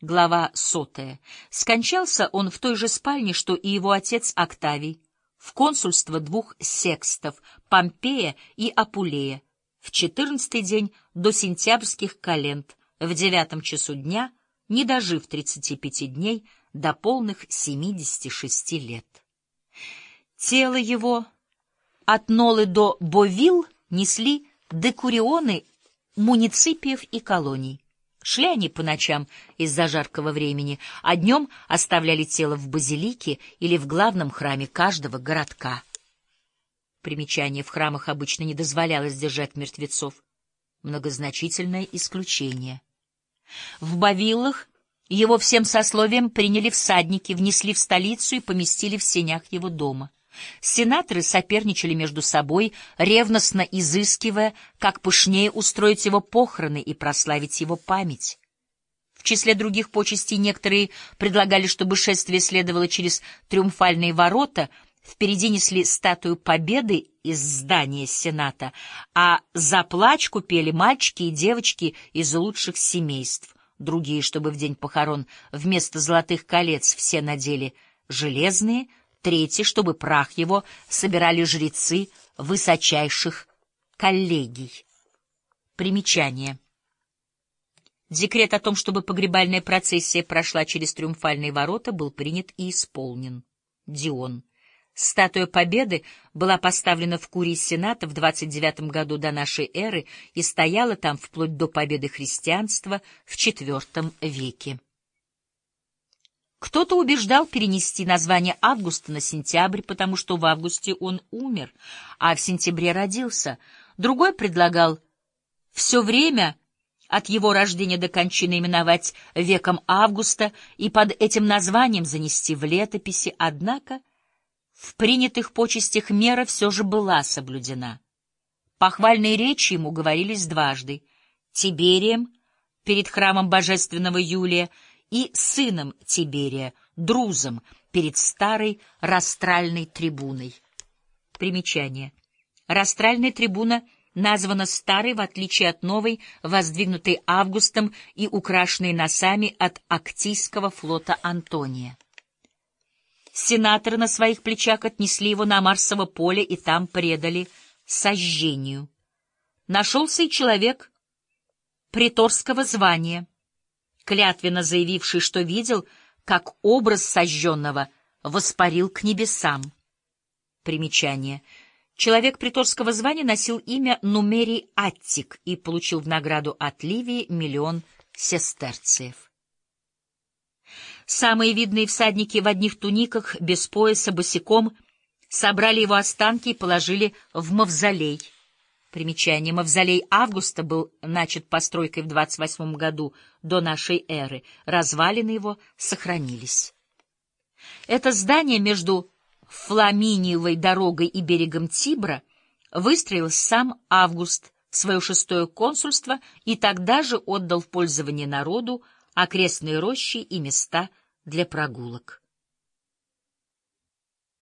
Глава сотая. Скончался он в той же спальне, что и его отец Октавий, в консульство двух секстов — Помпея и Апулея, в четырнадцатый день до сентябрьских календ, в девятом часу дня, не дожив тридцати пяти дней до полных семидесяти шести лет. Тело его от Нолы до Бовил несли декурионы муниципиев и колоний. Шли они по ночам из-за жаркого времени, а днем оставляли тело в базилике или в главном храме каждого городка. Примечание в храмах обычно не дозволялось держать мертвецов. Многозначительное исключение. В Бавилах его всем сословием приняли всадники, внесли в столицу и поместили в сенях его дома. Сенаторы соперничали между собой, ревностно изыскивая, как пышнее устроить его похороны и прославить его память. В числе других почестей некоторые предлагали, чтобы шествие следовало через триумфальные ворота, впереди несли статую Победы из здания Сената, а за плачку пели мальчики и девочки из лучших семейств. Другие, чтобы в день похорон вместо золотых колец все надели железные, третий, чтобы прах его собирали жрецы высочайших коллегий. Примечание. Декрет о том, чтобы погребальная процессия прошла через триумфальные ворота, был принят и исполнен. Дион. Статуя Победы была поставлена в Курии Сената в 29 году до нашей эры и стояла там вплоть до победы христианства в IV веке. Кто-то убеждал перенести название Августа на сентябрь, потому что в августе он умер, а в сентябре родился. Другой предлагал все время от его рождения до кончины именовать веком Августа и под этим названием занести в летописи, однако в принятых почестях мера все же была соблюдена. Похвальные речи ему говорились дважды — Тиберием перед храмом божественного Юлия — и сыном Тиберия, Друзом, перед старой растральной трибуной. Примечание. Растральная трибуна названа старой, в отличие от новой, воздвигнутой Августом и украшенной носами от Актийского флота Антония. Сенаторы на своих плечах отнесли его на Марсово поле и там предали сожжению. Нашелся и человек приторского звания — клятвенно заявивший, что видел, как образ сожженного воспарил к небесам. Примечание. Человек приторского звания носил имя Нумерий Аттик и получил в награду от Ливии миллион сестерциев. Самые видные всадники в одних туниках, без пояса, босиком, собрали его останки и положили в мавзолей — Примечание. Мавзолей Августа был начат постройкой в 28 году до нашей эры. Развалины его сохранились. Это здание между Фламиниевой дорогой и берегом Тибра выстроил сам Август в свое шестое консульство и тогда же отдал в пользование народу окрестные рощи и места для прогулок.